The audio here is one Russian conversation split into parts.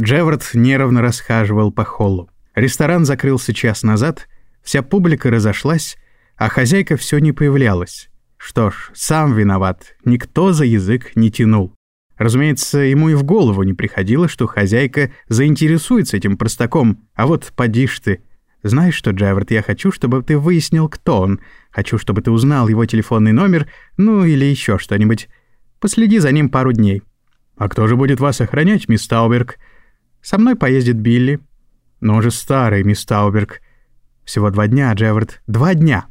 Джевард нервно расхаживал по холлу. Ресторан закрылся час назад, вся публика разошлась, а хозяйка все не появлялась. Что ж, сам виноват, никто за язык не тянул. Разумеется, ему и в голову не приходило, что хозяйка заинтересуется этим простаком, а вот поди ж ты. Знаешь что, Джевард, я хочу, чтобы ты выяснил, кто он. Хочу, чтобы ты узнал его телефонный номер, ну или еще что-нибудь. Последи за ним пару дней. А кто же будет вас охранять, мисс Тауберг? Со мной поездит Билли. Но он же старый, мисс Тауберг. Всего два дня, Джевард, два дня.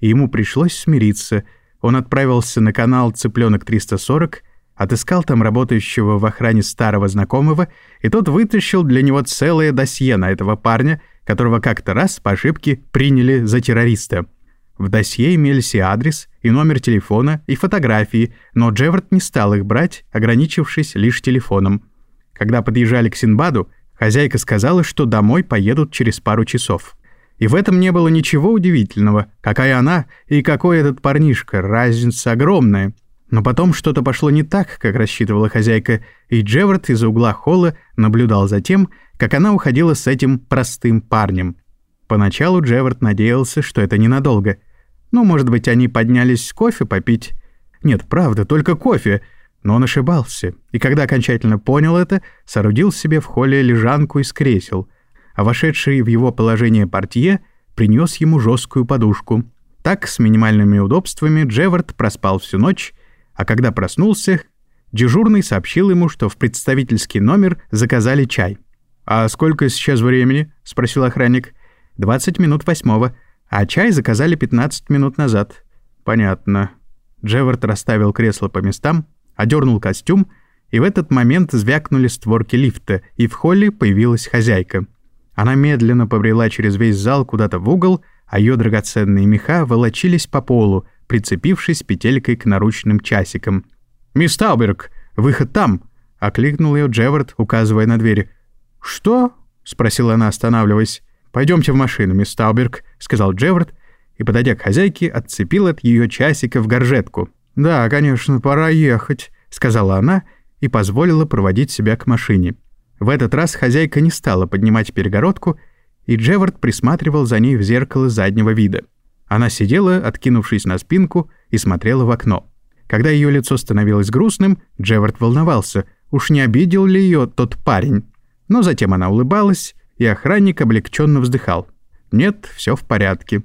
И ему пришлось смириться. Он отправился на канал «Цыпленок 340», отыскал там работающего в охране старого знакомого, и тот вытащил для него целое досье на этого парня, которого как-то раз по ошибке приняли за террориста. В досье имелись и адрес, и номер телефона, и фотографии, но Джевард не стал их брать, ограничившись лишь телефоном. Когда подъезжали к Синбаду, хозяйка сказала, что домой поедут через пару часов. И в этом не было ничего удивительного. Какая она и какой этот парнишка, разница огромная. Но потом что-то пошло не так, как рассчитывала хозяйка, и Джевард из угла холла наблюдал за тем, как она уходила с этим простым парнем. Поначалу Джевард надеялся, что это ненадолго. Ну, может быть, они поднялись кофе попить? Нет, правда, только кофе. Но он ошибался, и когда окончательно понял это, соорудил себе в холле лежанку из кресел, а вошедший в его положение портье принес ему жесткую подушку. Так, с минимальными удобствами, Джевард проспал всю ночь а когда проснулся, дежурный сообщил ему, что в представительский номер заказали чай. «А сколько сейчас времени?» — спросил охранник. «Двадцать минут восьмого, а чай заказали пятнадцать минут назад». «Понятно». Джевард расставил кресло по местам, одернул костюм, и в этот момент звякнули створки лифта, и в холле появилась хозяйка. Она медленно побрела через весь зал куда-то в угол, а ее драгоценные меха волочились по полу, прицепившись петелькой к наручным часикам. «Мисс Тауберг, выход там!» — окликнул ее Джевард, указывая на дверь. «Что?» — спросила она, останавливаясь. «Пойдемте в машину, мисс Тауберг», — сказал Джевард, и, подойдя к хозяйке, отцепил от ее часика в горжетку. «Да, конечно, пора ехать», — сказала она и позволила проводить себя к машине. В этот раз хозяйка не стала поднимать перегородку, и Джевард присматривал за ней в зеркало заднего вида. Она сидела, откинувшись на спинку, и смотрела в окно. Когда ее лицо становилось грустным, Джевард волновался, уж не обидел ли ее тот парень. Но затем она улыбалась, и охранник облегченно вздыхал. «Нет, все в порядке».